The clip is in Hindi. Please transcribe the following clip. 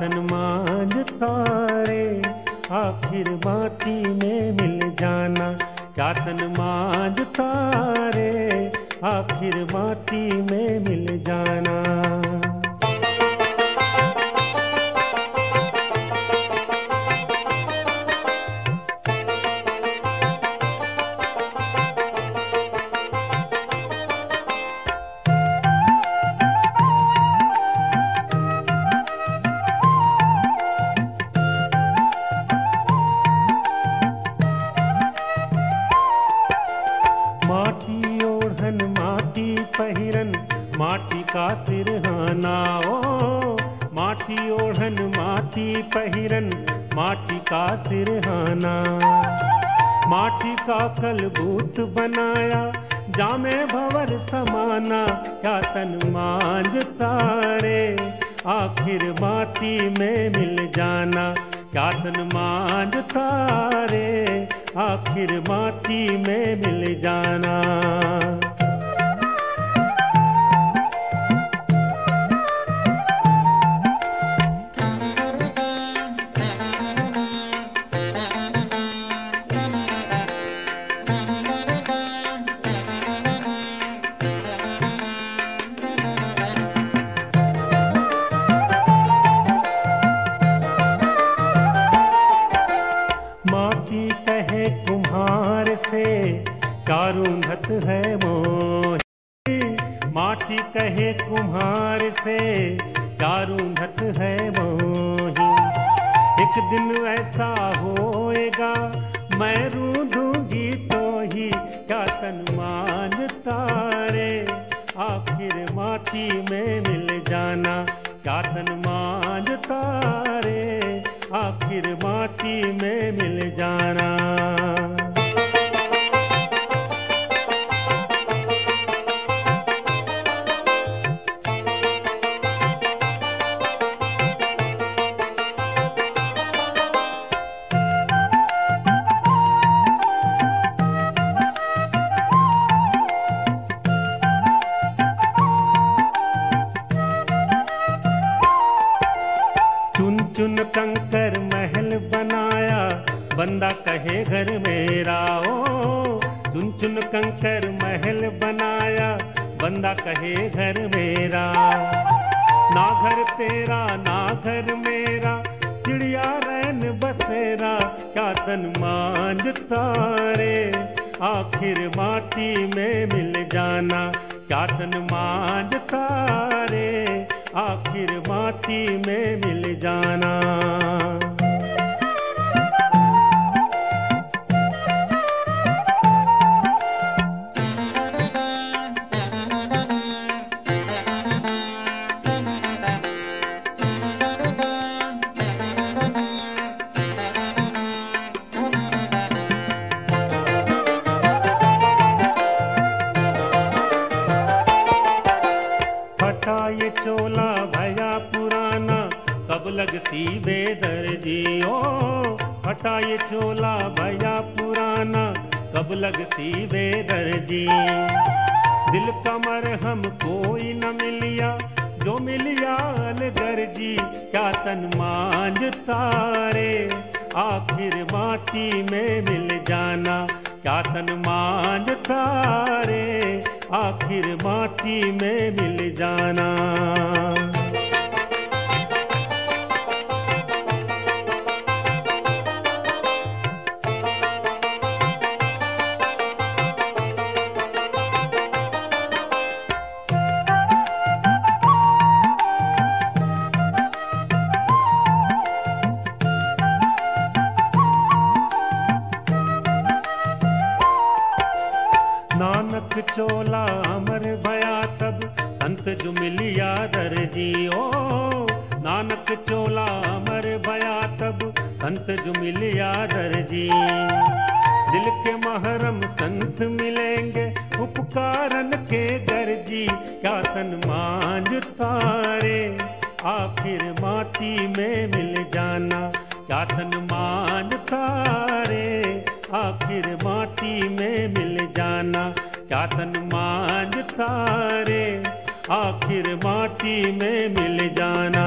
तन तारे, आखिर बाटी में मिल जाना। क्या हनुमान तारे, आखिर बाटी में मिल जाना। सिरहाना ओ माटी ओढ़न माटी पहिरन माटी का सिरहाना माटी का कलबूत बनाया, जामे भवर समाना, क्या तन मांझता रे आखिर माटी में मिल जाना, क्या तन मांझता रे आखिर माटी में मिल जाना। माटी कहे कुम्हार से कारूंधत है मोही। माटी कहे कुम्हार से कारूंधत है मोही। एक दिन ऐसा होएगा, मैं रूंधूँगी तो ही क्या तन मांझता रे। आखिर माटी में मिल जाना क्या तन मांझता रे। आखिर माटी में मिल चुन कंकर महल बनाया। बंदा कहे, घर मेरा, ओ। चुन चुन कंकर महल बनाया। बंदा कहे, घर मेरा ना घर तेरा ना घर मेरा, चिड़िया रैन बसेरा, क्या तन मांझता रे आखिर माटी में मिल जाना, क्या तन मांझता रे आखिर माटी में मिल जाना। कब लग सी बेदर्जी ओ फटा ये चोला भया पुराना, कब लग सी बेदर्जी दिल का मरहम कोई न मिलिया, जो मिलिया अलगर्जी क्या तन मांझ तारे। आखिर माटी में मिल जाना, क्या तन मांझ तारे। आखिर माटी में मिल जाना। चोला अमर भया तब। संत जो मिलिया जी ओ नानक चोला अमर भया तब। संत जो मिलिया जी। दिल के महरम संत मिलेंगे उपकारन के दर्जी। क्या तन मांझता रे आखिर माटी में मिल जाना। क्या तन मांझता तारे, आखिर माटी में मिल जाना। क्या तन मांझ तारे आखिर माटी में मिल जाना।